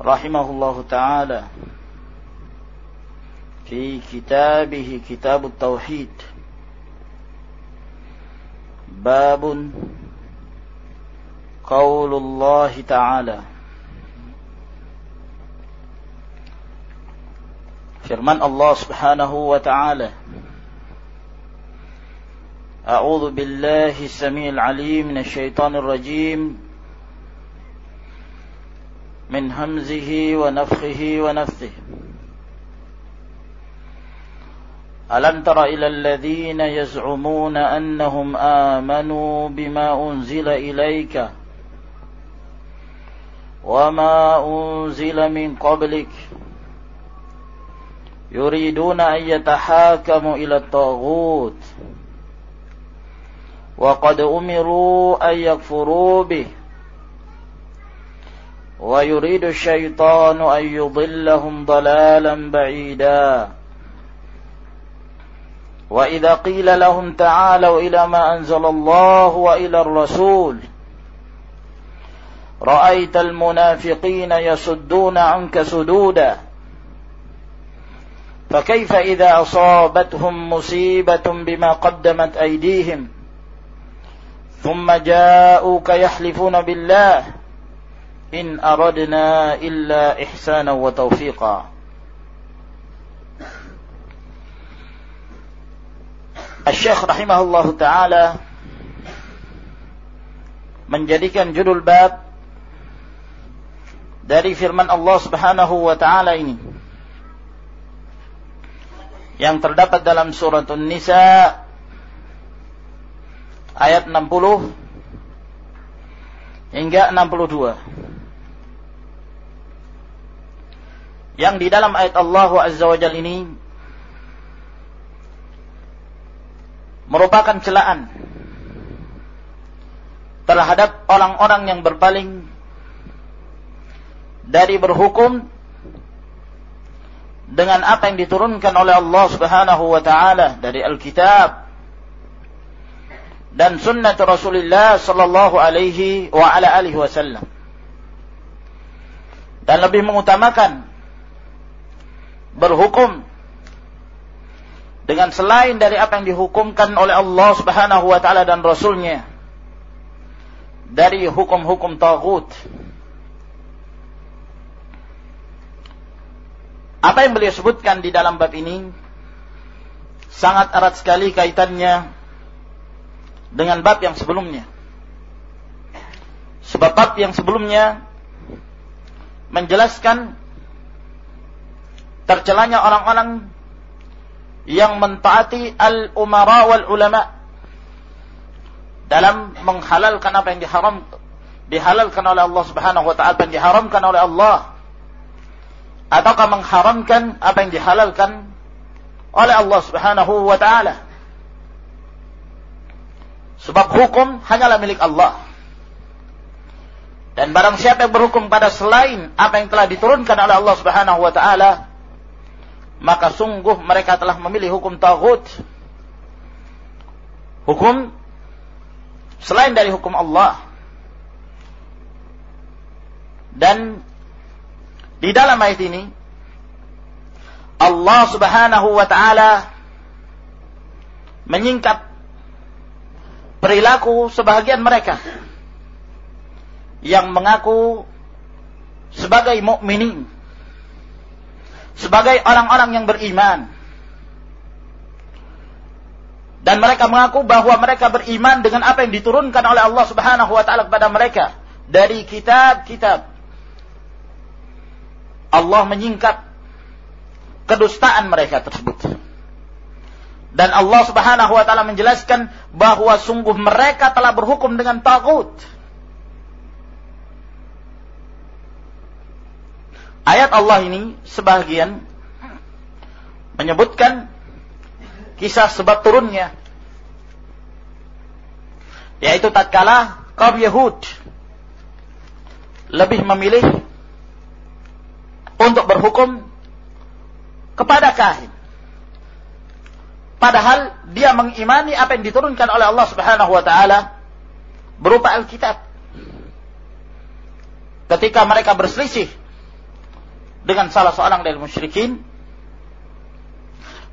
رحمه الله تعالى في كتابه كتاب التوحيد. باب قول الله تعالى. firman Allah Subhanahu wa taala أعوذ بالله السميع العليم من الشيطان الرجيم. من همزه ونفخه ونفثه. ألم تر إلى الذين يزعمون أنهم آمنوا بما أنزل إليك وما أنزل من قبلك يريدون أن يتحاكموا إلى الطاغوت وقد أمروا أن يكفروا به. ويريد الشيطان أن يضلهم ضلالا بعيدا. وإذا قيل لهم تعالوا إلى ما أنزل الله وإلى الرسول رأيت المنافقين يصدون عنك سدودا. فكيف إذا أصابتهم مصيبة بما قدمت أيديهم؟ ثم جاءوك يحلفون بالله. إن أردنا إلا إحسانا وتوفيقا الشيخ رحمه الله تعالى menjadikan judul bab dari firman Allah Subhanahu wa taala ini yang terdapat dalam surat An-Nisa ayat 60 hingga 62 yang di dalam ayat Allah Azza wa Jalla ini merupakan celaan terhadap orang-orang yang berpaling dari berhukum dengan apa yang diturunkan oleh Allah Subhanahu wa taala dari Alkitab dan sunnah Rasulullah sallallahu alaihi wa ala alihi wasallam. Dan lebih mengutamakan berhukum dengan selain dari apa yang dihukumkan oleh Allah Subhanahu wa taala dan rasulnya dari hukum-hukum tagut. Apa yang beliau sebutkan di dalam bab ini sangat erat sekali kaitannya dengan bab yang sebelumnya. Sebab bab yang sebelumnya menjelaskan tercelanya orang-orang yang mentaati al-umara wal ulama dalam menghalalkan apa yang diharam dihalalkan oleh Allah Subhanahu wa taala dan diharamkan oleh Allah. Ataukah mengharamkan apa yang dihalalkan oleh Allah Subhanahu wa taala? Sebab hukum hanyalah milik Allah. Dan barang siapa yang berhukum pada selain apa yang telah diturunkan oleh Allah Subhanahu wa taala maka sungguh mereka telah memilih hukum tagut hukum selain dari hukum Allah. Dan di dalam ayat ini Allah Subhanahu wa taala menyingkap perilaku sebahagian mereka yang mengaku sebagai mukminin, sebagai orang-orang yang beriman. Dan mereka mengaku bahwa mereka beriman dengan apa yang diturunkan oleh Allah Subhanahu wa taala kepada mereka dari kitab-kitab. Allah menyingkap kedustaan mereka tersebut. Dan Allah Subhanahu wa taala menjelaskan bahwa sungguh mereka telah berhukum dengan tagut. Ayat Allah ini sebagian menyebutkan kisah sebab turunnya yaitu tatkala kaum Yahud lebih memilih untuk berhukum kepada kahin. Padahal dia mengimani apa yang diturunkan oleh Allah Subhanahu wa taala berupa Alkitab. Ketika mereka berselisih dengan salah seorang dari musyrikin,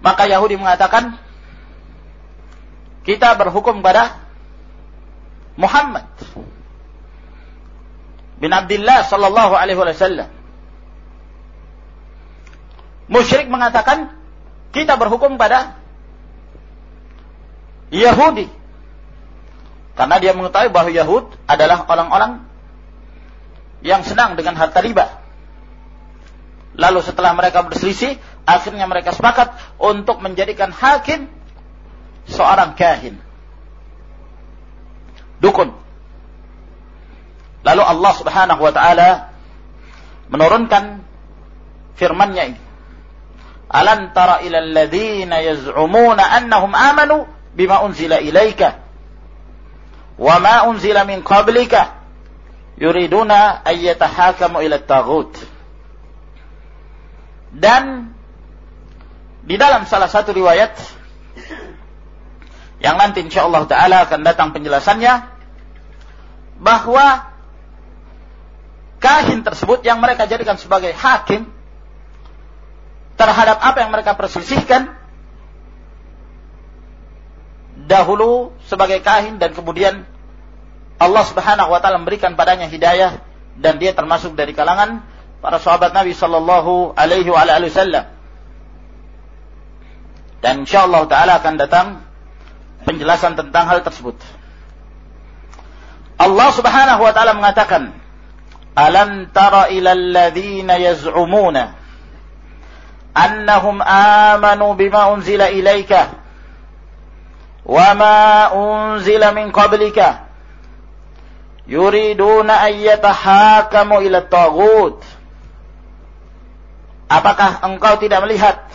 maka Yahudi mengatakan, kita berhukum pada Muhammad bin Abdullah sallallahu alaihi wasallam. Musyrik mengatakan kita berhukum pada Yahudi. Karena dia mengetahui bahwa Yahud adalah orang-orang yang senang dengan harta riba. Lalu setelah mereka berselisih, akhirnya mereka sepakat untuk menjadikan hakim seorang kahin. Dukun. Lalu Allah Subhanahu wa taala menurunkan firman-Nya ini. Alam tara ila alladziina yaz'umuna annahum amanu bima unzila ilaika wa ma unzila min qablika yuriduna ay yatahakamu ila taghut. Dan di dalam salah satu riwayat yang nanti insyaallah taala akan datang penjelasannya bahwa kahin tersebut yang mereka jadikan sebagai hakim terhadap apa yang mereka perselisihkan dahulu sebagai kahin dan kemudian Allah Subhanahu wa taala memberikan padanya hidayah dan dia termasuk dari kalangan para sahabat Nabi sallallahu alaihi wasallam. Dan insyaallah taala akan datang penjelasan tentang hal tersebut. Allah Subhanahu wa taala mengatakan Alam tara ila alladhina yaz'umuna annahum amanu bima unzila ilaika wa ma unzila min qablika yuriduna an yatahakamu ila taghut Apakah engkau tidak melihat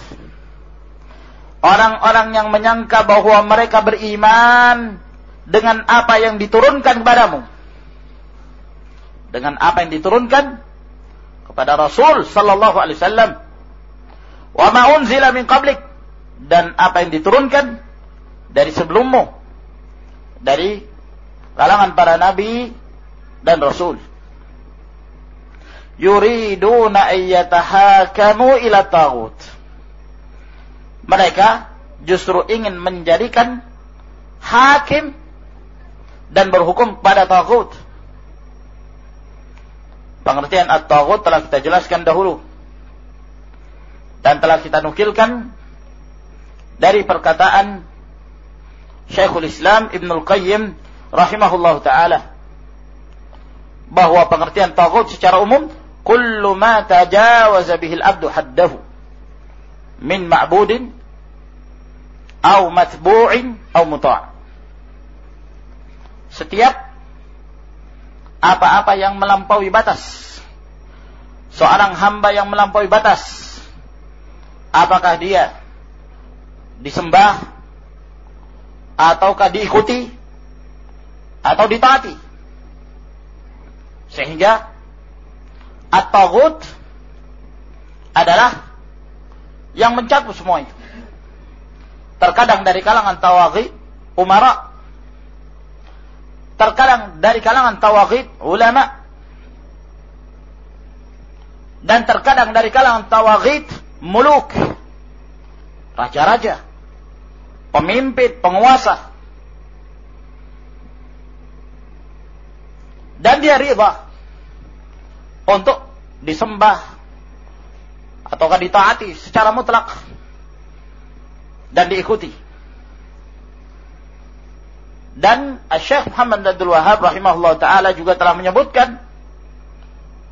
orang-orang yang menyangka bahwa mereka beriman dengan apa yang diturunkan kepadamu? dengan apa yang diturunkan kepada Rasul sallallahu alaihi wasallam? Wa ma unzila min qablik. Dan apa yang diturunkan dari sebelummu? Dari kalangan para nabi dan rasul yuriduna ayyatahakamu ila tagut mereka justru ingin menjadikan hakim dan berhukum pada tagut Pengertian at-taghut telah kita jelaskan dahulu. Dan telah kita nukilkan dari perkataan Syekhul Islam Ibnul Qayyim rahimahullah taala bahwa pengertian taghut secara umum kullu ma tajawaza bihi al-abdu haddahu min ma'budin au matbu'in au muta' setiap apa-apa yang melampaui batas. Seorang hamba yang melampaui batas, apakah dia disembah ataukah diikuti atau ditaati? Sehingga at-taghut adalah yang mencakup semua itu. Terkadang dari kalangan tawaghi, umara, terkadang dari kalangan tawagid ulama. Dan terkadang dari kalangan tawagid muluk. Raja-raja. Pemimpin penguasa. Dan dia riba untuk disembah ataukah ditaati secara mutlak dan diikuti. Dan Syekh Muhammad Abdul Wahab rahimahullah taala juga telah menyebutkan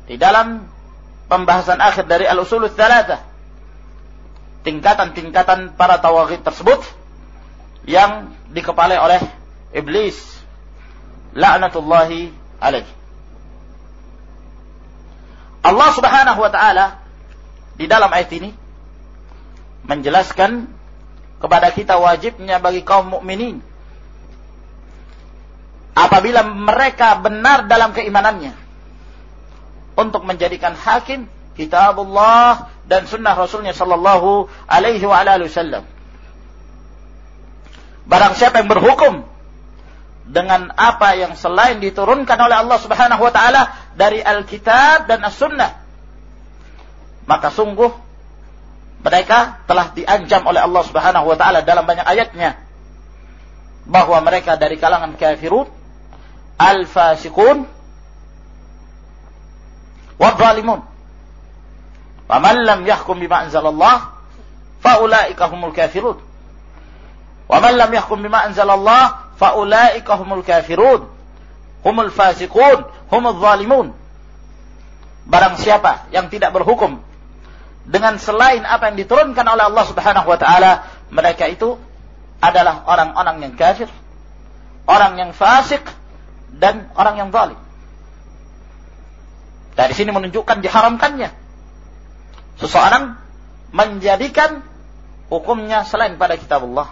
di dalam pembahasan akhir dari Al-Usul Tsalatsa tingkatan-tingkatan para tawaghid tersebut yang dikepalai oleh iblis laknatullahi alaihi. Allah Subhanahu wa taala di dalam ayat ini menjelaskan kepada kita wajibnya bagi kaum mukminin apabila mereka benar dalam keimanannya untuk menjadikan hakim kitabullah dan sunnah Rasulnya sallallahu alaihi wa alihi wasallam. Barang siapa yang berhukum dengan apa yang selain diturunkan oleh Allah Subhanahu wa taala dari Alkitab dan As-Sunnah, maka sungguh mereka telah diancam oleh Allah Subhanahu wa taala dalam banyak ayatnya bahwa mereka dari kalangan kafirun, al-fasiqun, wa zalimun. Wa man lam yahkum bima anzalallah fa ulaika humul kafirun. Wa man lam yahkum bima anzalallah fa ulaika humul kafirun. Humul fasiqun, humul zalimun. Barang siapa yang tidak berhukum dengan selain apa yang diturunkan oleh Allah Subhanahu wa taala, mereka itu adalah orang-orang yang kafir, orang yang fasik dan orang yang zalim. Dari sini menunjukkan diharamkannya seseorang menjadikan hukumnya selain pada kitab Allah.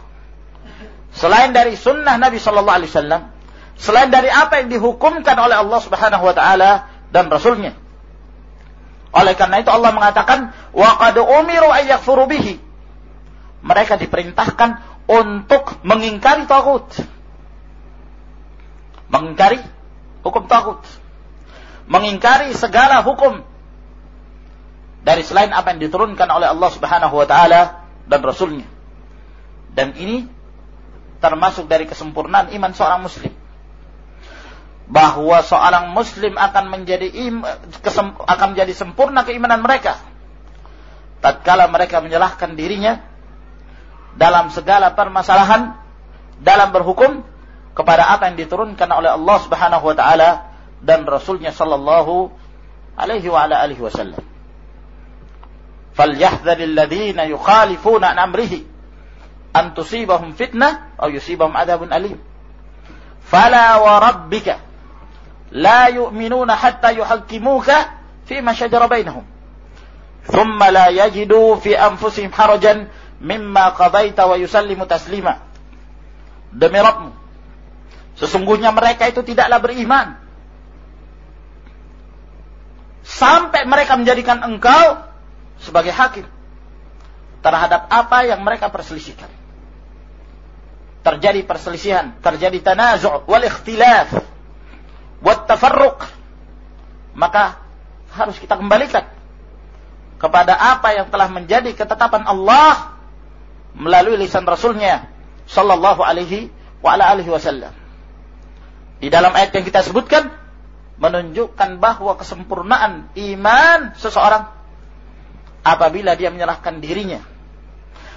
Selain dari sunnah Nabi Sallallahu Alaihi Wasallam, selain dari apa yang dihukumkan oleh Allah Subhanahu Wa Taala dan Rasulnya. Oleh karena itu Allah mengatakan, wa qad umiru ayyakfuru bihi. Mereka diperintahkan untuk mengingkari tagut. Mengingkari hukum tagut. Mengingkari segala hukum dari selain apa yang diturunkan oleh Allah Subhanahu wa taala dan rasulnya. Dan ini termasuk dari kesempurnaan iman seorang muslim. Bahwa seorang muslim akan menjadi im, kesem, akan menjadi sempurna keimanan mereka. Tatkala mereka menyalahkan dirinya dalam segala permasalahan dalam berhukum kepada apa yang diturunkan oleh Allah Subhanahu wa taala dan rasulnya sallallahu alaihi wa ala alihi wasallam. Falyahdharil ladzina yukhalifuna an amrihi an tusibahum fitnah aw yusibahum adabun alim. Fala wa rabbika la yu'minuna hatta yuhaqqimuka fi ma shajara bainahum. Thumma la yajidu fi anfusihim harajan mimma qadaita wa yusallimu taslima. Demi Rabbmu. Sesungguhnya mereka itu tidaklah beriman. Sampai mereka menjadikan engkau sebagai hakim terhadap apa yang mereka perselisihkan terjadi perselisihan terjadi tanazu' wal ikhtilaf buat tafarruq maka harus kita kembalikan kepada apa yang telah menjadi ketetapan Allah melalui lisan Rasulnya Sallallahu alaihi wa ala alihi wasallam. Di dalam ayat yang kita sebutkan menunjukkan bahwa kesempurnaan iman seseorang apabila dia menyerahkan dirinya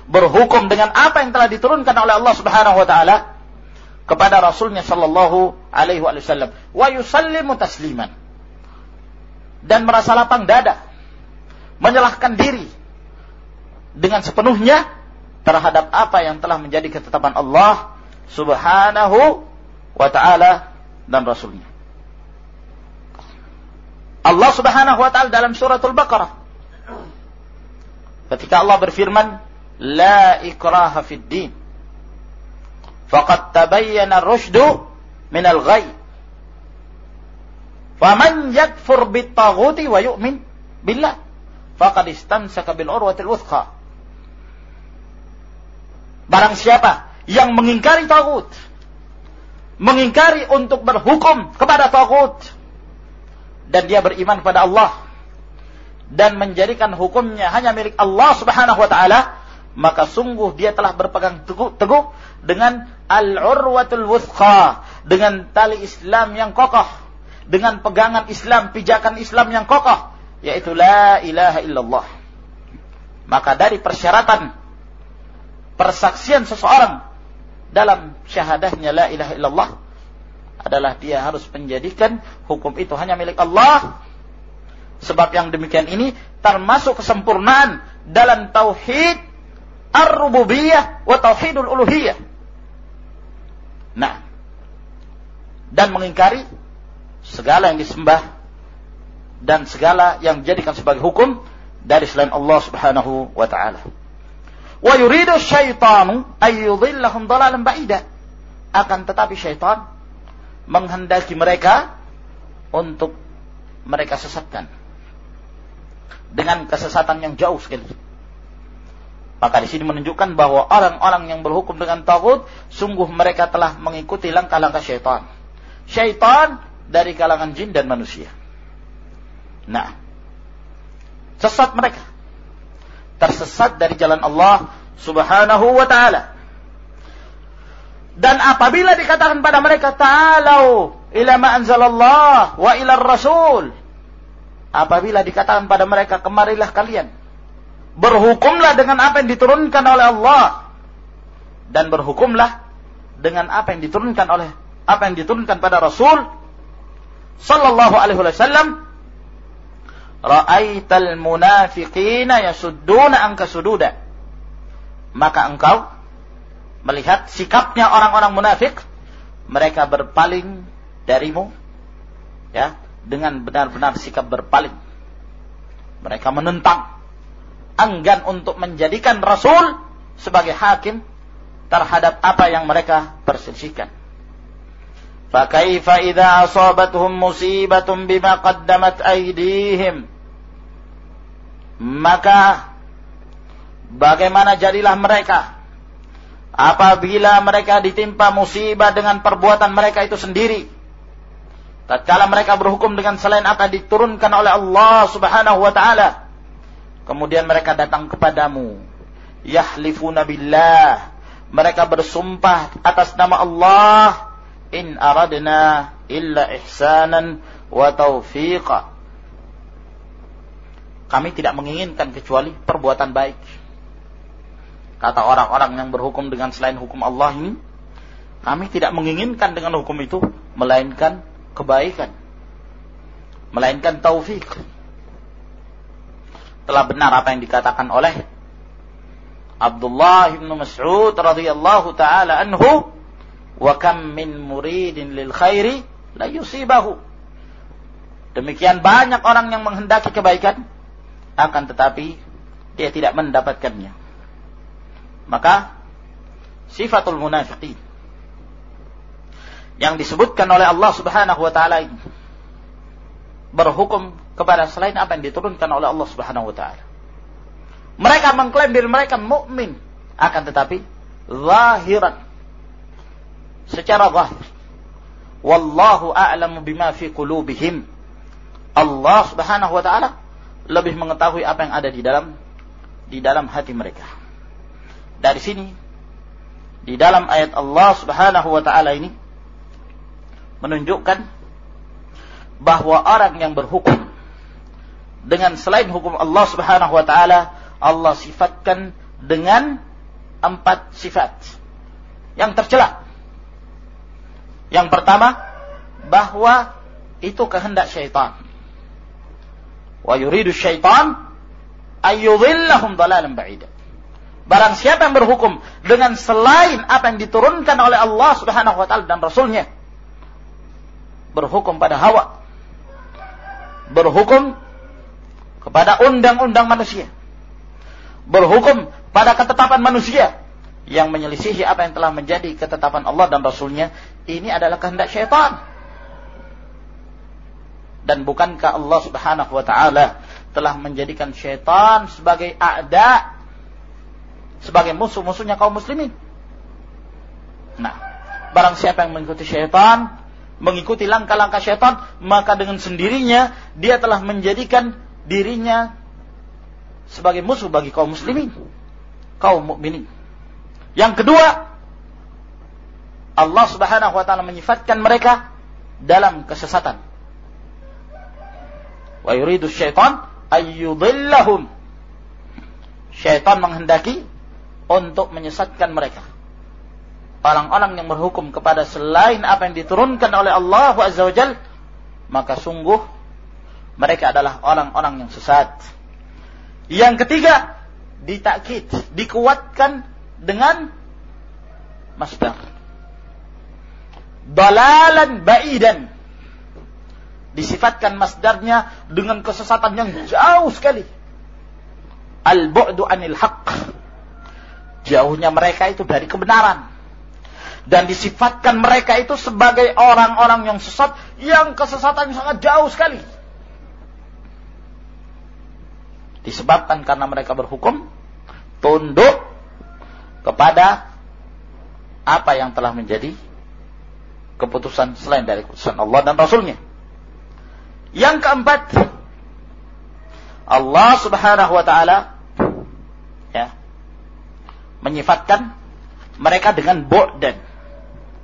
berhukum dengan apa yang telah diturunkan oleh Allah Subhanahu wa taala kepada Rasulnya Shallallahu Alaihi Wasallam. Wa yusallimu tasliman dan merasa lapang dada, menyalahkan diri dengan sepenuhnya terhadap apa yang telah menjadi ketetapan Allah Subhanahu wa taala dan Rasulnya. Allah Subhanahu wa taala dalam suratul Baqarah ketika Allah berfirman, "La ikraha fid din." faqad tabayyana ar-rusydu min al-ghay. Faman yakfur bit-taghuti wa yu'min billah faqad istamsaka bil urwatil wuthqa. Barang siapa yang mengingkari tagut, mengingkari untuk berhukum kepada tagut dan dia beriman kepada Allah dan menjadikan hukumnya hanya milik Allah Subhanahu wa taala, maka sungguh dia telah berpegang teguh, teguh dengan al-urwatul wuthqa, dengan tali Islam yang kokoh, dengan pegangan Islam, pijakan Islam yang kokoh, yaitu la ilaha illallah. Maka dari persyaratan persaksian seseorang dalam syahadahnya la ilaha illallah adalah dia harus menjadikan hukum itu hanya milik Allah. Sebab yang demikian ini termasuk kesempurnaan dalam tauhid ar-rububiyah wa tauhidul uluhiyah. Nah, dan mengingkari segala yang disembah dan segala yang dijadikan sebagai hukum dari selain Allah Subhanahu wa taala. Wa yuridu syaitanu ayyudhillahum dalalan ba'ida. Akan tetapi syaitan menghendaki mereka untuk mereka sesatkan dengan kesesatan yang jauh sekali. Maka di sini menunjukkan bahwa orang-orang yang berhukum dengan tagut sungguh mereka telah mengikuti langkah-langkah syaitan. Syaitan dari kalangan jin dan manusia. Nah, sesat mereka. Tersesat dari jalan Allah Subhanahu wa taala. Dan apabila dikatakan pada mereka ta'alau ila ma anzalallah wa ila rasul. Apabila dikatakan pada mereka kemarilah kalian berhukumlah dengan apa yang diturunkan oleh Allah. Dan berhukumlah dengan apa yang diturunkan oleh apa yang diturunkan pada Rasul sallallahu alaihi wasallam. Ra'aital munafiqina yasudduna anka sududa. Maka engkau melihat sikapnya orang-orang munafik, mereka berpaling darimu ya dengan benar-benar sikap berpaling. Mereka menentang enggan untuk menjadikan rasul sebagai hakim terhadap apa yang mereka perselisihkan. فكيف إذا أصابتهم مصيبة بما قدمت أيديهم maka bagaimana jadilah mereka apabila mereka ditimpa musibah dengan perbuatan mereka itu sendiri. Tatkala mereka berhukum dengan selain apa yang diturunkan oleh Allah Subhanahu wa taala. Kemudian mereka datang kepadamu. Yahlifuna billah. Mereka bersumpah atas nama Allah. In aradna illa ihsanan wa taufiqa. Kami tidak menginginkan kecuali perbuatan baik kata orang-orang yang berhukum dengan selain hukum Allah ini, kami tidak menginginkan dengan hukum itu melainkan kebaikan, melainkan taufik. Telah benar apa yang dikatakan oleh Abdullah bin Mas'ud radhiyallahu taala anhu, "Wa kam min muridin lil khairi la yusibahu." Demikian banyak orang yang menghendaki kebaikan akan tetapi dia tidak mendapatkannya. Maka sifatul munafiqin yang disebutkan oleh Allah Subhanahu wa taala ini berhukum kepada selain apa yang diturunkan oleh Allah Subhanahu wa taala. Mereka mengklaim diri mereka mukmin, akan tetapi zahiran secara zahir. Wallahu a'lamu bima fi qulubihim. Allah Subhanahu wa taala lebih mengetahui apa yang ada di dalam di dalam hati mereka. Dari sini di dalam ayat Allah Subhanahu wa taala ini menunjukkan bahwa orang yang berhukum dengan selain hukum Allah Subhanahu wa taala Allah sifatkan dengan empat sifat yang tercela. Yang pertama bahwa itu kehendak syaitan. Wa yuridu syaitan ayyudhillahum dalalan ba'idah. Barang siapa yang berhukum dengan selain apa yang diturunkan oleh Allah Subhanahu wa taala dan rasulnya. Berhukum pada hawa. Berhukum kepada undang-undang manusia. Berhukum pada ketetapan manusia yang menyelisihi apa yang telah menjadi ketetapan Allah dan Rasulnya, ini adalah kehendak syaitan. Dan bukankah Allah Subhanahu wa taala telah menjadikan syaitan sebagai a'da sebagai musuh-musuhnya kaum muslimin. Nah, barang siapa yang mengikuti syaitan, mengikuti langkah-langkah syaitan, maka dengan sendirinya dia telah menjadikan dirinya sebagai musuh bagi kaum muslimin, kaum mukminin. Yang kedua, Allah Subhanahu wa taala menyifatkan mereka dalam kesesatan. Wa yuridu syaitan ayyudillahum. Syaitan menghendaki untuk menyesatkan mereka. Orang-orang yang berhukum kepada selain apa yang diturunkan oleh Allah Azza wa Jal, maka sungguh mereka adalah orang-orang yang sesat. Yang ketiga, ditakkid, dikuatkan dengan masdar. Dalalan ba'idan. Disifatkan masdarnya dengan kesesatan yang jauh sekali. Al-bu'du anil haqq. Jauhnya mereka itu dari kebenaran. Dan disifatkan mereka itu sebagai orang-orang yang sesat yang kesesatan sangat jauh sekali. Disebabkan karena mereka berhukum tunduk kepada apa yang telah menjadi keputusan selain dari keputusan Allah dan Rasulnya. Yang keempat, Allah Subhanahu wa taala ya menyifatkan mereka dengan bu'dan,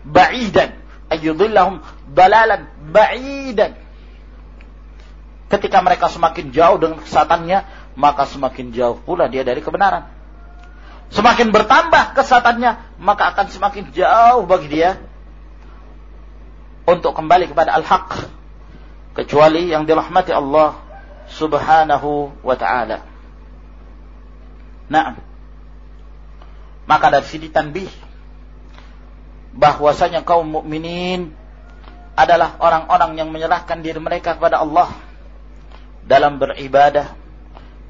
ba'idan, ayyudillahum dalalan ba'idan. Ketika mereka semakin jauh dengan kesesatannya, maka semakin jauh pula dia dari kebenaran. Semakin bertambah kesesatannya, maka akan semakin jauh bagi dia untuk kembali kepada al-haq. Kecuali yang dirahmati Allah subhanahu wa ta'ala. Nah, maka dari sini tanbih bahwasanya kaum mukminin adalah orang-orang yang menyerahkan diri mereka kepada Allah dalam beribadah,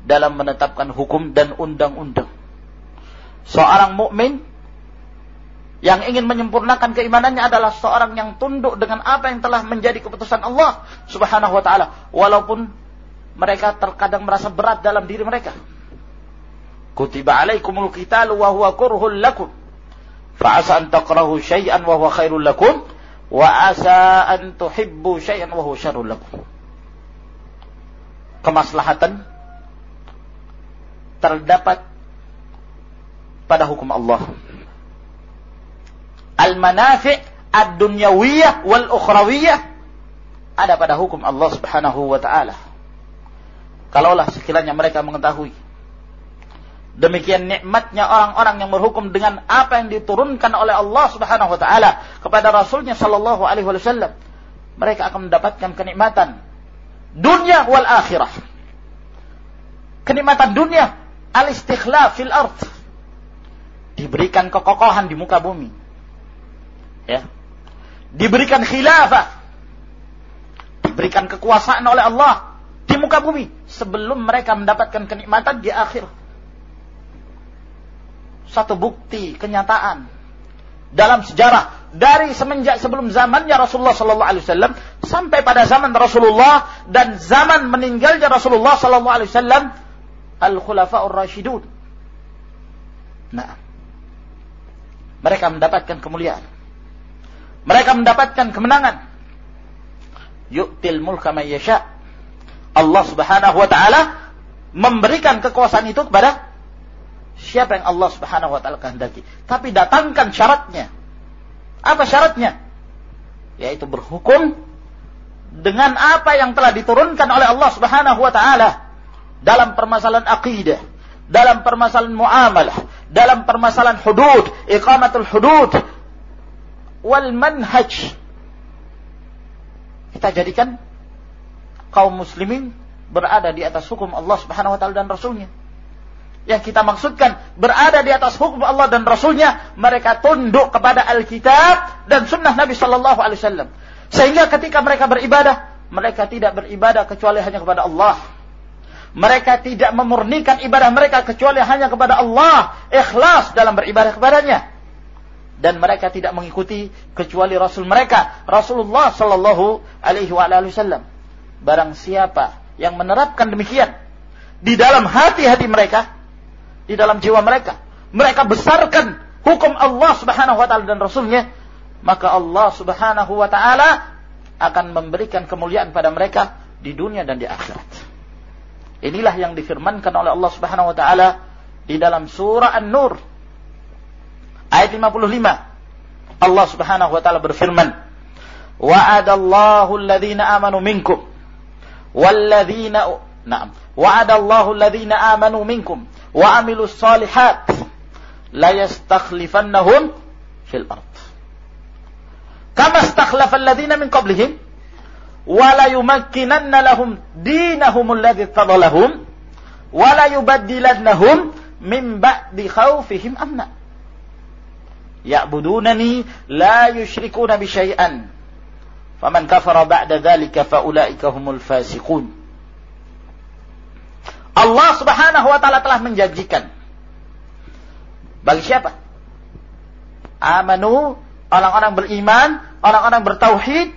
dalam menetapkan hukum dan undang-undang seorang mukmin yang ingin menyempurnakan keimanannya adalah seorang yang tunduk dengan apa yang telah menjadi keputusan Allah Subhanahu wa taala walaupun mereka terkadang merasa berat dalam diri mereka. Kutiba alaikumul qital wa huwa kurhul lakum. Fa'asa an takrahu syai'an wa huwa khairul lakum wa asa an tuhibbu syai'an wa huwa syarrul lakum. Kemaslahatan terdapat pada hukum Allah. Al-manafi' ad-dunyawiyah wal ukhrawiyah ada pada hukum Allah Subhanahu wa taala. Kalaulah sekiranya mereka mengetahui demikian nikmatnya orang-orang yang berhukum dengan apa yang diturunkan oleh Allah Subhanahu wa taala kepada rasulnya sallallahu alaihi wasallam, mereka akan mendapatkan kenikmatan dunia wal akhirah. Kenikmatan dunia al-istikhlaf fil ardh diberikan kekokohan di muka bumi. Ya. Diberikan khilafah. Diberikan kekuasaan oleh Allah di muka bumi sebelum mereka mendapatkan kenikmatan di akhir. Satu bukti kenyataan dalam sejarah dari semenjak sebelum zamannya Rasulullah sallallahu alaihi wasallam sampai pada zaman Rasulullah dan zaman meninggalnya Rasulullah sallallahu alaihi wasallam al-khulafaur rasyidun. Nah, mereka mendapatkan kemuliaan. Mereka mendapatkan kemenangan. Yu'til mulka man yasha. Allah Subhanahu wa taala memberikan kekuasaan itu kepada siapa yang Allah Subhanahu wa taala kehendaki. Tapi datangkan syaratnya. Apa syaratnya? Yaitu berhukum dengan apa yang telah diturunkan oleh Allah Subhanahu wa taala dalam permasalahan akidah, dalam permasalahan muamalah, dalam permasalahan hudud, iqamatul hudud, wal manhaj. Kita jadikan kaum muslimin berada di atas hukum Allah Subhanahu wa taala dan rasulnya. Yang kita maksudkan berada di atas hukum Allah dan rasulnya, mereka tunduk kepada Alkitab dan sunnah Nabi sallallahu alaihi wasallam. Sehingga ketika mereka beribadah, mereka tidak beribadah kecuali hanya kepada Allah mereka tidak memurnikan ibadah mereka kecuali hanya kepada Allah, ikhlas dalam beribadah kepadanya. Dan mereka tidak mengikuti kecuali Rasul mereka, Rasulullah Sallallahu Alaihi Wasallam. Barang siapa yang menerapkan demikian di dalam hati-hati mereka, di dalam jiwa mereka, mereka besarkan hukum Allah Subhanahu Wa Taala dan Rasulnya, maka Allah Subhanahu Wa Taala akan memberikan kemuliaan pada mereka di dunia dan di akhirat. Inilah yang difirmankan oleh Allah Subhanahu wa taala di dalam surah An-Nur ayat 55. Allah Subhanahu wa taala berfirman, "Wa'adallahu alladhina amanu minkum walladzina na'am. Wa'adallahu alladzina amanu minkum wa amilus salihat la yastakhlifannahum fil ard. Kama istakhlafa alladzina min qablihim wa la yumakkinanna lahum dinahum alladzi tadalahum wa la yubaddilannahum min ba'di khawfihim amna. Ya'budunani la yusyrikuna bi syai'an faman kafara ba'da dzalika faulaika humul fasiqun. Allah Subhanahu wa taala telah menjanjikan. Bagi siapa? Amanu, orang-orang beriman, orang-orang bertauhid,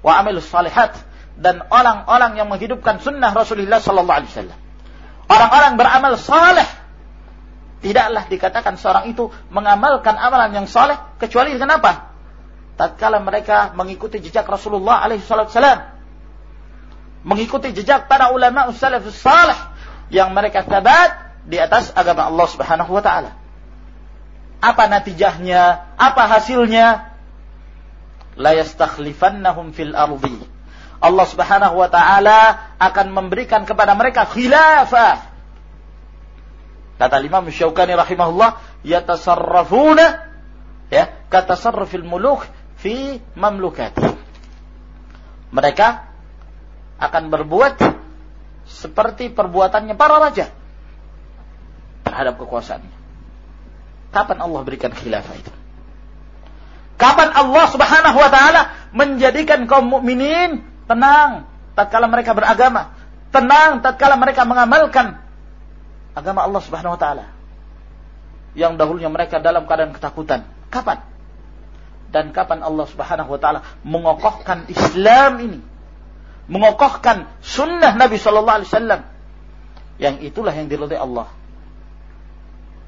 wa amilus salihat dan orang-orang yang menghidupkan sunnah Rasulullah sallallahu alaihi wasallam. Orang-orang beramal saleh Tidaklah dikatakan seorang itu mengamalkan amalan yang saleh kecuali dengan apa? Tatkala mereka mengikuti jejak Rasulullah alaihi wasallam. Mengikuti jejak para ulama salafus salih yang mereka tabat di atas agama Allah Subhanahu wa taala. Apa natijahnya? Apa hasilnya? La yastakhlifannahum fil ardi. Allah Subhanahu wa taala akan memberikan kepada mereka khilafah Kata Imam Syaukani rahimahullah, yatasarrafuna ya, katasarrufil muluk fi mamlukati. Mereka akan berbuat seperti perbuatannya para raja terhadap kekuasaannya. Kapan Allah berikan khilafah itu? Kapan Allah Subhanahu wa taala menjadikan kaum mukminin tenang tatkala mereka beragama, tenang tatkala mereka mengamalkan agama Allah Subhanahu wa taala. Yang dahulunya mereka dalam keadaan ketakutan. Kapan? Dan kapan Allah Subhanahu wa taala mengokohkan Islam ini? Mengokohkan sunnah Nabi sallallahu alaihi wasallam. Yang itulah yang diridhai Allah.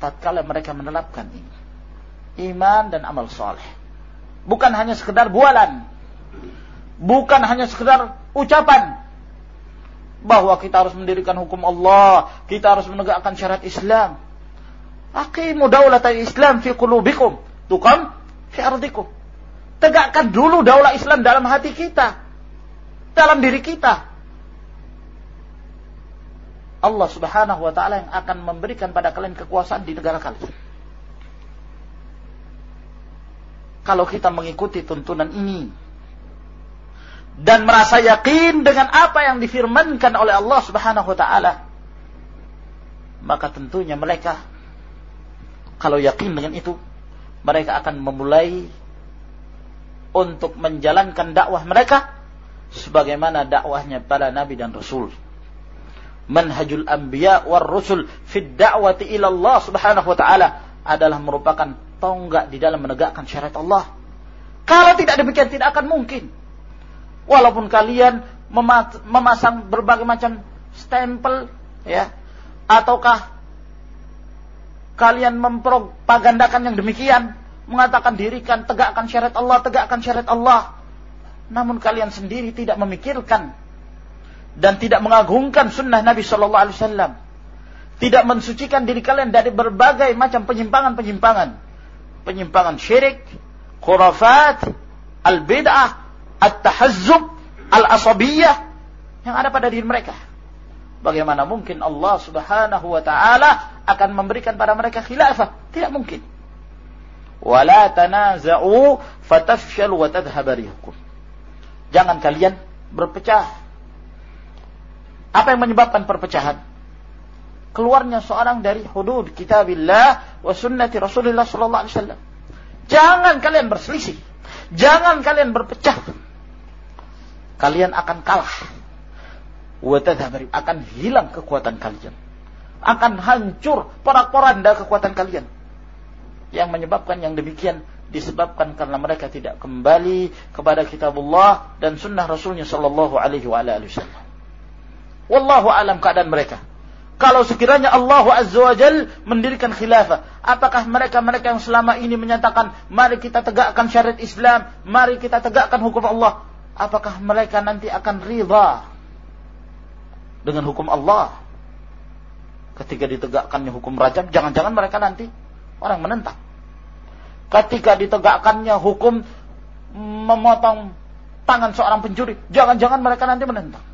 Tatkala mereka menerapkan ini. Iman dan amal soleh. Bukan hanya sekedar bualan. Bukan hanya sekedar ucapan bahwa kita harus mendirikan hukum Allah, kita harus menegakkan syariat Islam. Aqimu daulata Islam fi qulubikum, tukam fi ardikum. Tegakkan dulu daulah Islam dalam hati kita, dalam diri kita. Allah Subhanahu wa taala yang akan memberikan pada kalian kekuasaan di negara kalian. Kalau kita mengikuti tuntunan ini, dan merasa yakin dengan apa yang difirmankan oleh Allah Subhanahu wa taala maka tentunya mereka kalau yakin dengan itu mereka akan memulai untuk menjalankan dakwah mereka sebagaimana dakwahnya para nabi dan rasul. Manhajul anbiya war rusul fid da'wati ila Allah Subhanahu wa taala adalah merupakan tonggak di dalam menegakkan syariat Allah. Kalau tidak demikian tidak akan mungkin. Walaupun kalian memasang berbagai macam stempel ya ataukah kalian mempropagandakan yang demikian mengatakan dirikan tegakkan syariat Allah tegakkan syariat Allah. Namun kalian sendiri tidak memikirkan dan tidak mengagungkan sunnah Nabi Shallallahu Alaihi Wasallam. Tidak mensucikan diri kalian dari berbagai macam penyimpangan-penyimpangan penyimpangan syirik khurafat al-bid'ah at-tahazzub, al-asabiyah yang ada pada diri mereka. Bagaimana mungkin Allah Subhanahu wa taala akan memberikan pada mereka khilafah? Tidak mungkin. Wala tanaza'u fatafshalu wa tadhhab rihukum. Jangan kalian berpecah. Apa yang menyebabkan perpecahan? Keluarnya seorang dari hudud kitabillah wa sunnati Rasulullah sallallahu alaihi wasallam. Jangan kalian berselisih. Jangan kalian berpecah kalian akan kalah. akan hilang kekuatan kalian. Akan hancur porak-poranda kekuatan kalian. Yang menyebabkan yang demikian disebabkan karena mereka tidak kembali kepada kitabullah dan sunnah Rasulnya Shallallahu Alaihi Wasallam. Wallahu alam keadaan mereka. Kalau sekiranya Allah Azza wa Jal mendirikan khilafah, apakah mereka-mereka yang selama ini menyatakan, mari kita tegakkan syariat Islam, mari kita tegakkan hukum Allah, apakah mereka nanti akan ridha dengan hukum Allah? Ketika ditegakkannya hukum rajam jangan-jangan mereka nanti orang menentang. Ketika ditegakkannya hukum memotong tangan seorang pencuri jangan-jangan mereka nanti menentang.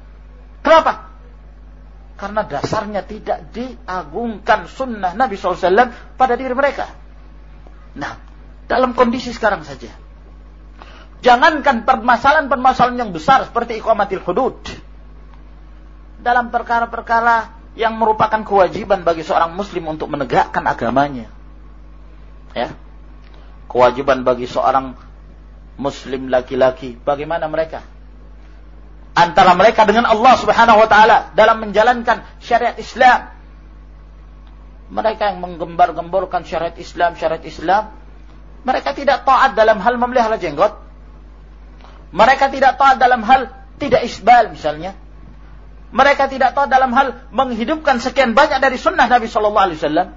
Kenapa? Karena dasarnya tidak diagungkan sunnah Nabi SAW pada diri mereka. Nah, dalam kondisi sekarang saja. Jangankan permasalahan-permasalahan yang besar seperti iqamatil hudud. Dalam perkara-perkara yang merupakan kewajiban bagi seorang muslim untuk menegakkan agamanya. Ya. Kewajiban bagi seorang muslim laki-laki, bagaimana mereka? Antara mereka dengan Allah Subhanahu wa taala dalam menjalankan syariat Islam. Mereka yang menggembar-gemborkan syariat Islam, syariat Islam, mereka tidak taat dalam hal memelihara jenggot. Mereka tidak taat dalam hal tidak isbal misalnya. Mereka tidak tahu dalam hal menghidupkan sekian banyak dari sunnah Nabi Shallallahu Alaihi Wasallam.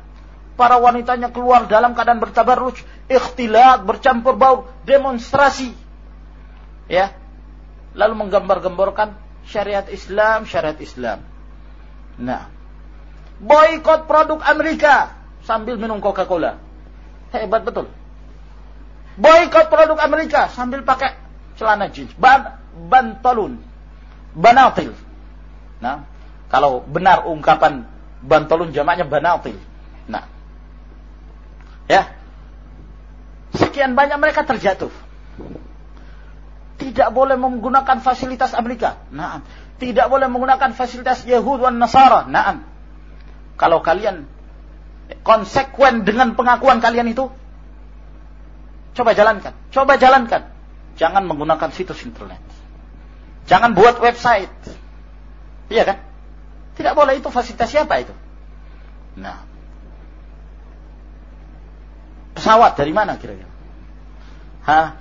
Para wanitanya keluar dalam keadaan bertabarruj, ikhtilat, bercampur bau, demonstrasi. Ya. Lalu menggambar-gemborkan syariat Islam, syariat Islam. Nah, boykot produk Amerika sambil minum Coca-Cola. Hebat betul. Boykot produk Amerika sambil pakai celana jeans, ban bantalun, banatil Nah, kalau benar ungkapan bantolun jamaknya banatil. Nah, ya, sekian banyak mereka terjatuh. Tidak boleh menggunakan fasilitas Amerika. Nah, tidak boleh menggunakan fasilitas Yahud dan Nasara. Nah, kalau kalian konsekuen dengan pengakuan kalian itu, coba jalankan. Coba jalankan. Jangan menggunakan situs internet. Jangan buat website. Iya kan? Tidak boleh itu fasilitas siapa itu? Nah. Pesawat dari mana kira-kira? Hah?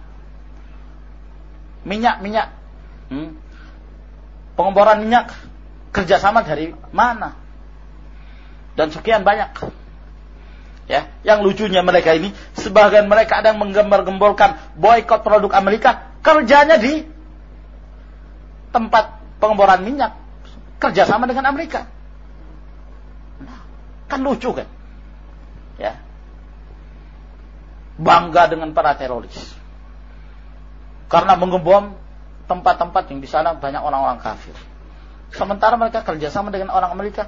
Minyak-minyak. Hmm? Pengeboran minyak kerjasama dari mana? Dan sekian banyak. Ya, yang lucunya mereka ini, sebagian mereka ada yang menggembar-gemborkan boykot produk Amerika, kerjanya di tempat pengeboran minyak kerjasama dengan Amerika. Nah, kan lucu kan? Ya. Bangga dengan para teroris. Karena mengebom tempat-tempat yang di sana banyak orang-orang kafir. Sementara mereka kerjasama dengan orang Amerika.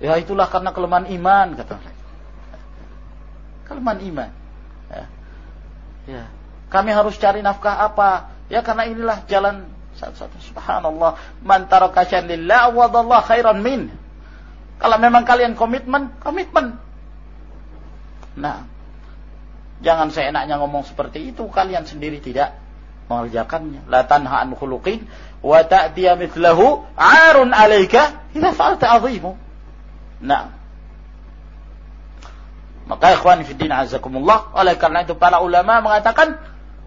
Ya itulah karena kelemahan iman kata mereka. Kelemahan iman. Ya. ya. Kami harus cari nafkah apa? Ya karena inilah jalan satu-satu. Subhanallah. Man taraka lillah wadallah khairan min. Kalau memang kalian komitmen, komitmen. Nah, jangan seenaknya ngomong seperti itu, kalian sendiri tidak mengerjakannya. La tanha an khuluqin wa ta'tiya mithlahu 'arun 'alaika idza fa'alta 'azimu. Nah. Maka ikhwan fi din azakumullah, oleh karena itu para ulama mengatakan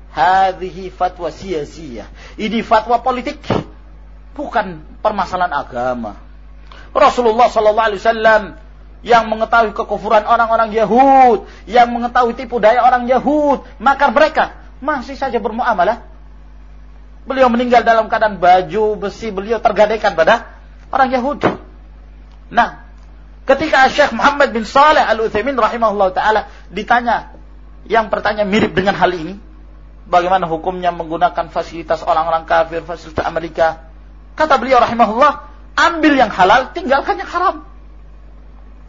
Hadhihi fatwa sia-sia. Ini fatwa politik. Bukan permasalahan agama. Rasulullah sallallahu alaihi wasallam yang mengetahui kekufuran orang-orang Yahud, yang mengetahui tipu daya orang Yahud, maka mereka masih saja bermuamalah. Beliau meninggal dalam keadaan baju besi beliau tergadaikan pada orang Yahudi. Nah, ketika Syekh Muhammad bin Saleh Al-Utsaimin rahimahullah taala ditanya yang pertanyaan mirip dengan hal ini, bagaimana hukumnya menggunakan fasilitas orang-orang kafir, fasilitas Amerika. Kata beliau rahimahullah, ambil yang halal, tinggalkan yang haram.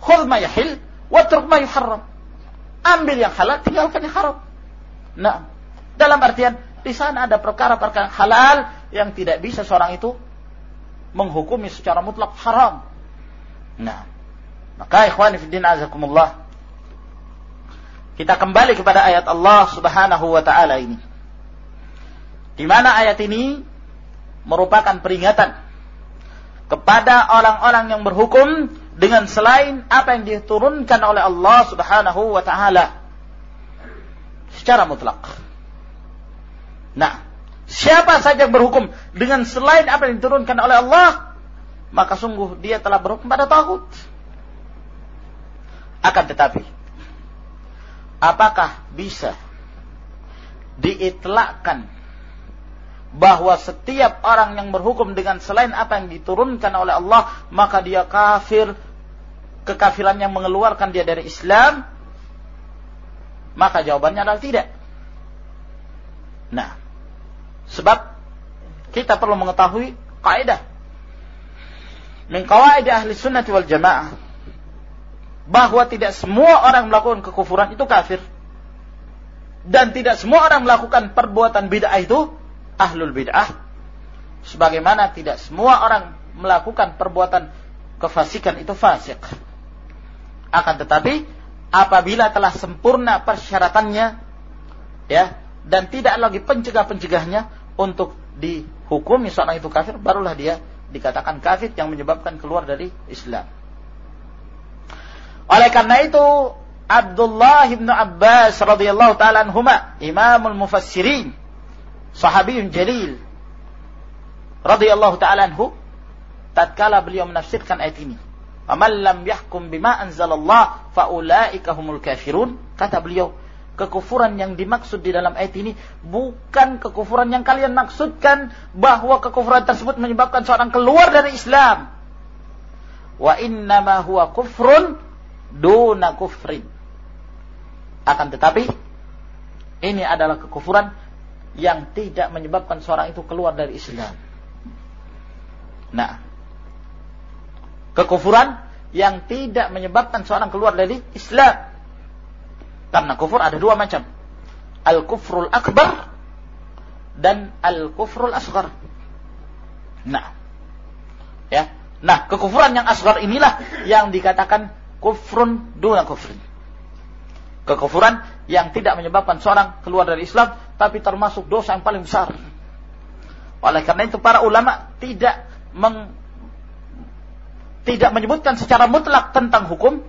Khudh ma yahil, watruk ma yuharram. Ambil yang halal, tinggalkan yang haram. Nah, dalam artian di sana ada perkara-perkara halal yang tidak bisa seorang itu menghukumi secara mutlak haram. Nah, maka ikhwan fillah azakumullah kita kembali kepada ayat Allah Subhanahu wa taala ini. Di mana ayat ini merupakan peringatan kepada orang-orang yang berhukum dengan selain apa yang diturunkan oleh Allah Subhanahu wa taala secara mutlak. Nah, siapa saja berhukum dengan selain apa yang diturunkan oleh Allah, maka sungguh dia telah berhukum pada tagut. Akan tetapi, apakah bisa diitlakkan bahwa setiap orang yang berhukum dengan selain apa yang diturunkan oleh Allah maka dia kafir kekafiran yang mengeluarkan dia dari Islam maka jawabannya adalah tidak. Nah sebab kita perlu mengetahui kaidah. Min qawaid ahli sunnah wal jamaah bahwa tidak semua orang melakukan kekufuran itu kafir. Dan tidak semua orang melakukan perbuatan bid'ah itu ahlul bid'ah. Sebagaimana tidak semua orang melakukan perbuatan kefasikan itu fasik akan tetapi apabila telah sempurna persyaratannya ya dan tidak lagi pencegah-pencegahnya untuk dihukumi seorang itu kafir barulah dia dikatakan kafir yang menyebabkan keluar dari Islam. Oleh karena itu Abdullah bin Abbas radhiyallahu taala anhuma imamul mufassirin sahabiyun jalil radhiyallahu taala anhu tatkala beliau menafsirkan ayat ini Faman lam yahkum bima anzalallah faulaika humul kafirun kata beliau kekufuran yang dimaksud di dalam ayat ini bukan kekufuran yang kalian maksudkan bahwa kekufuran tersebut menyebabkan seorang keluar dari Islam wa innama huwa kufrun duna kufrin. Akan tetapi ini adalah kekufuran yang tidak menyebabkan seorang itu keluar dari Islam. Nah, kekufuran yang tidak menyebabkan seorang keluar dari Islam. Karena kufur ada dua macam. Al-kufrul akbar dan al-kufrul asgar. Nah. Ya. Nah, kekufuran yang asgar inilah yang dikatakan kufrun duna kufrin. Kekufuran yang tidak menyebabkan seorang keluar dari Islam, tapi termasuk dosa yang paling besar. Oleh karena itu para ulama tidak meng, tidak menyebutkan secara mutlak tentang hukum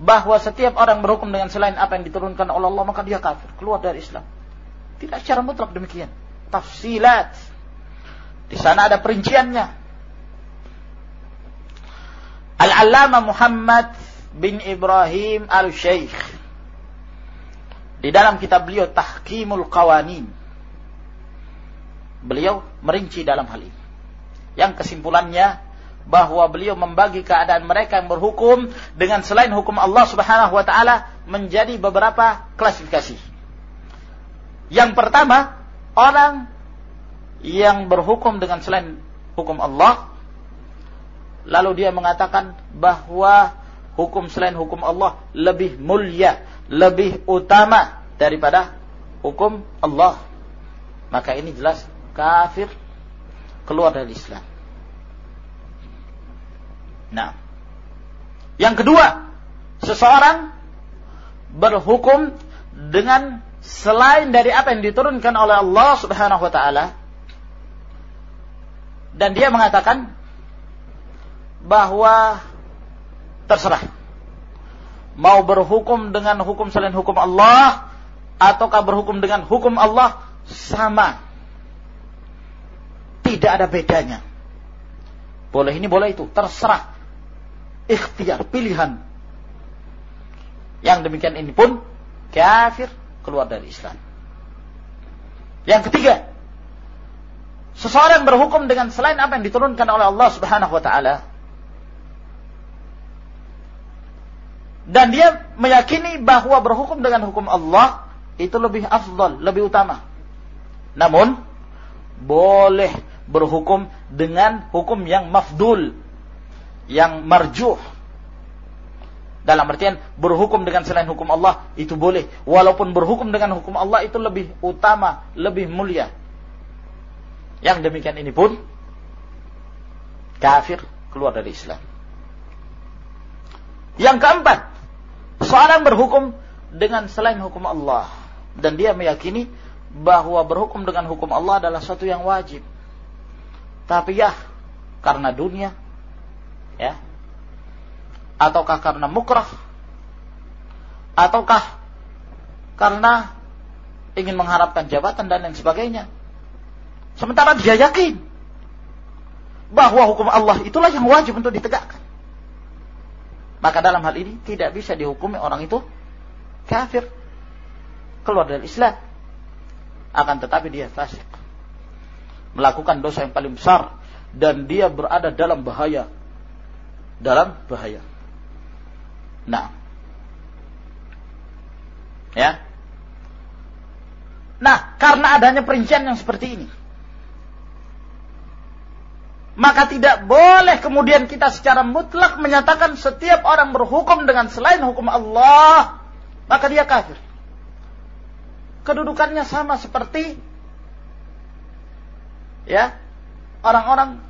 bahwa setiap orang berhukum dengan selain apa yang diturunkan oleh Allah maka dia kafir, keluar dari Islam. Tidak secara mutlak demikian. Tafsilat. Di sana ada perinciannya. Al-Allama Muhammad bin Ibrahim Al-Syeikh di dalam kitab beliau Tahkimul Qawanin beliau merinci dalam hal ini yang kesimpulannya bahwa beliau membagi keadaan mereka yang berhukum dengan selain hukum Allah Subhanahu wa taala menjadi beberapa klasifikasi. Yang pertama, orang yang berhukum dengan selain hukum Allah lalu dia mengatakan bahwa hukum selain hukum Allah lebih mulia, lebih utama daripada hukum Allah. Maka ini jelas kafir keluar dari Islam. Nah, yang kedua, seseorang berhukum dengan selain dari apa yang diturunkan oleh Allah Subhanahu wa taala dan dia mengatakan bahwa terserah. Mau berhukum dengan hukum selain hukum Allah ataukah berhukum dengan hukum Allah sama. Tidak ada bedanya. Boleh ini boleh itu. Terserah ikhtiar pilihan. Yang demikian ini pun kafir keluar dari Islam. Yang ketiga seseorang berhukum dengan selain apa yang diturunkan oleh Allah Subhanahu wa taala dan dia meyakini bahwa berhukum dengan hukum Allah itu lebih afdal, lebih utama. Namun boleh berhukum dengan hukum yang mafdul, yang marjuh. Dalam artian berhukum dengan selain hukum Allah itu boleh, walaupun berhukum dengan hukum Allah itu lebih utama, lebih mulia. Yang demikian ini pun kafir keluar dari Islam. Yang keempat, Seorang berhukum dengan selain hukum Allah dan dia meyakini bahwa berhukum dengan hukum Allah adalah suatu yang wajib. Tapi ya karena dunia ya ataukah karena mukrah ataukah karena ingin mengharapkan jabatan dan lain sebagainya. Sementara dia yakin bahwa hukum Allah itulah yang wajib untuk ditegakkan. Maka dalam hal ini tidak bisa dihukumi orang itu kafir. Keluar dari Islam. Akan tetapi dia fasik. Melakukan dosa yang paling besar. Dan dia berada dalam bahaya. Dalam bahaya. Nah. Ya. Nah, karena adanya perincian yang seperti ini. maka tidak boleh kemudian kita secara mutlak menyatakan setiap orang berhukum dengan selain hukum Allah, maka dia kafir. Kedudukannya sama seperti ya orang-orang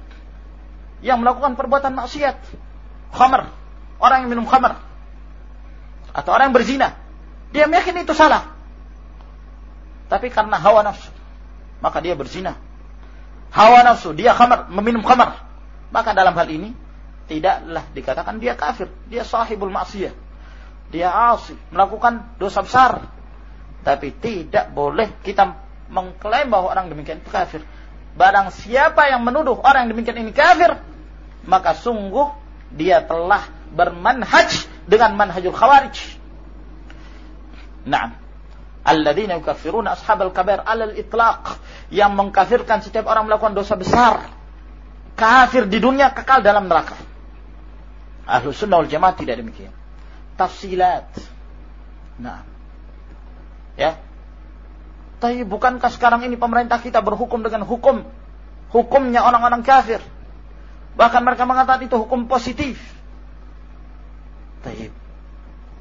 yang melakukan perbuatan maksiat, khamar, orang yang minum khamar, atau orang yang berzina, dia meyakini itu salah. Tapi karena hawa nafsu, maka dia berzina hawa nafsu, dia khamar, meminum khamar. Maka dalam hal ini tidaklah dikatakan dia kafir, dia sahibul maksiyah. Dia asli, melakukan dosa besar. Tapi tidak boleh kita mengklaim bahwa orang demikian itu kafir. Barang siapa yang menuduh orang yang demikian ini kafir, maka sungguh dia telah bermanhaj dengan manhajul khawarij. Nah, alladzina yukaffiruna ashabal kabair alal itlaq. Yang mengkafirkan setiap orang melakukan dosa besar. Kafir di dunia kekal dalam neraka. Ahlu sunnah wal jamaah tidak demikian. Tafsilat. Nah ya. Tapi bukankah sekarang ini pemerintah kita berhukum dengan hukum? Hukumnya orang-orang kafir bahkan mereka mengatakan itu hukum positif Taib.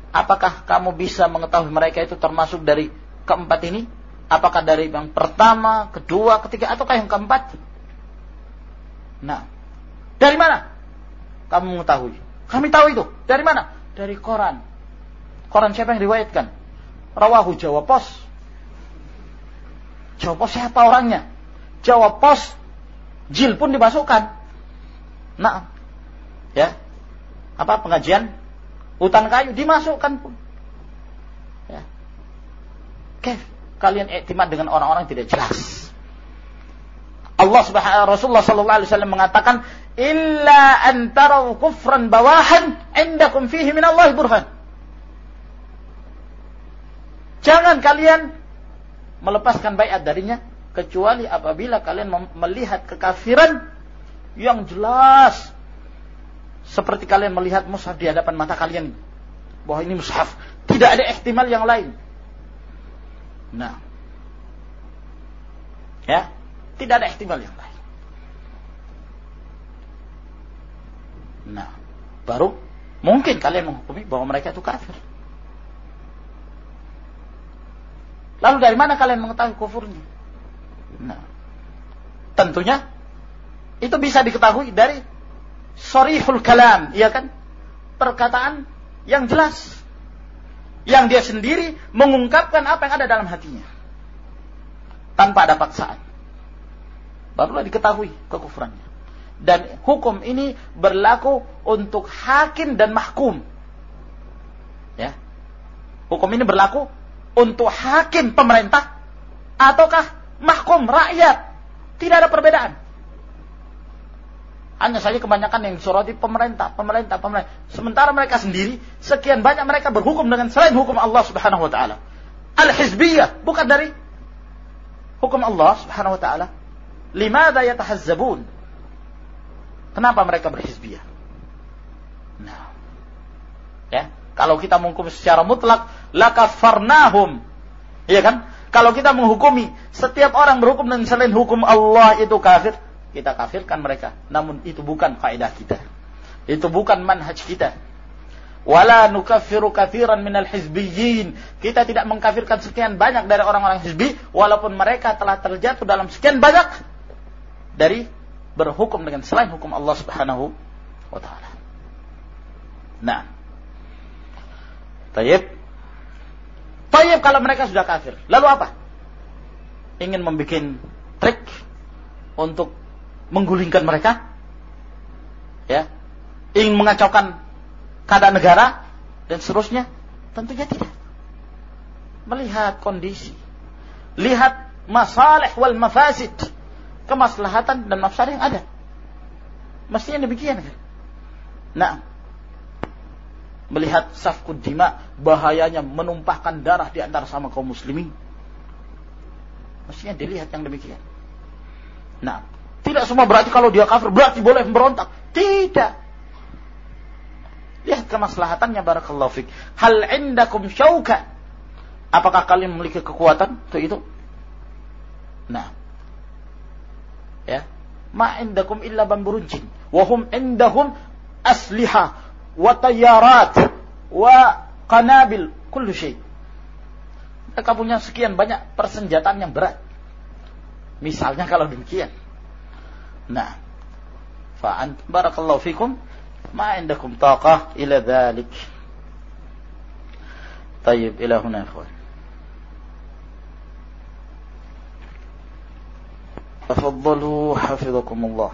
Apakah kamu bisa mengetahui mereka itu termasuk dari keempat ini? Apakah dari yang pertama, kedua, ketiga, ataukah yang keempat? Nah, dari mana kamu mengetahui? Kami tahu itu. Dari mana? Dari koran. Koran siapa yang riwayatkan? Rawahu Jawa Pos. Jawa Pos siapa orangnya? Jawa Pos jil pun dimasukkan. Nah, ya. Apa pengajian hutan kayu dimasukkan pun. Ya. Kef, kalian iktimad dengan orang-orang tidak jelas. Allah Subhanahu Rasulullah sallallahu alaihi wasallam mengatakan illa antara kufran bawahan indakum fihi min Allah burhan. Jangan kalian melepaskan bayat darinya kecuali apabila kalian melihat kekafiran yang jelas seperti kalian melihat mushaf di hadapan mata kalian bahwa ini mushaf. Tidak ada ihtimal yang lain. Nah ya tidak ada ihtimal yang lain. Nah baru mungkin kalian menghukumi bahwa mereka itu kafir. Lalu dari mana kalian mengetahui kufurnya? Nah tentunya itu bisa diketahui dari sorihul kalam, ya kan? Perkataan yang jelas. Yang dia sendiri mengungkapkan apa yang ada dalam hatinya. Tanpa ada paksaan. Barulah diketahui kekufurannya. Dan hukum ini berlaku untuk hakim dan mahkum. Ya. Hukum ini berlaku untuk hakim pemerintah ataukah mahkum rakyat. Tidak ada perbedaan. Hanya saja kebanyakan yang disoroti pemerintah, pemerintah, pemerintah. Sementara mereka sendiri, sekian banyak mereka berhukum dengan selain hukum Allah subhanahu wa ta'ala. Al-hizbiyah, bukan dari hukum Allah subhanahu wa ta'ala. Limada yatahazzabun. Kenapa mereka berhizbiyah? Nah. Ya, kalau kita menghukum secara mutlak, lakafarnahum. Iya kan? Kalau kita menghukumi setiap orang berhukum dengan selain hukum Allah itu kafir, kita kafirkan mereka. Namun itu bukan kaidah kita. Itu bukan manhaj kita. Wala nukaffiru kathiran minal hizbiyyin. Kita tidak mengkafirkan sekian banyak dari orang-orang hizbi walaupun mereka telah terjatuh dalam sekian banyak dari berhukum dengan selain hukum Allah Subhanahu wa taala. Nah. Tayyib. Tayyib kalau mereka sudah kafir. Lalu apa? Ingin membuat trik untuk menggulingkan mereka? Ya. Ingin mengacaukan keadaan negara dan seterusnya? Tentunya tidak. Melihat kondisi. Lihat masalah wal mafasid. Kemaslahatan dan mafsadah yang ada. Mestinya demikian kan? Nah, melihat safkud dima bahayanya menumpahkan darah di antara sama kaum muslimin. Mestinya dilihat yang demikian. Nah, tidak semua berarti kalau dia kafir berarti boleh memberontak. Tidak. Lihat kemaslahatannya barakallahu fik. Hal indakum syauka. Apakah kalian memiliki kekuatan untuk itu? Nah. Ya. ma indakum illa bamburujin wa hum indahum asliha wa tayyarat wa qanabil kullu syai mereka punya sekian banyak persenjataan yang berat misalnya kalau demikian نعم. فعند بارك الله فيكم. ما عندكم طاقة إلى ذلك؟ طيب إلى هنا يا أخوان. تفضلوا حفظكم الله.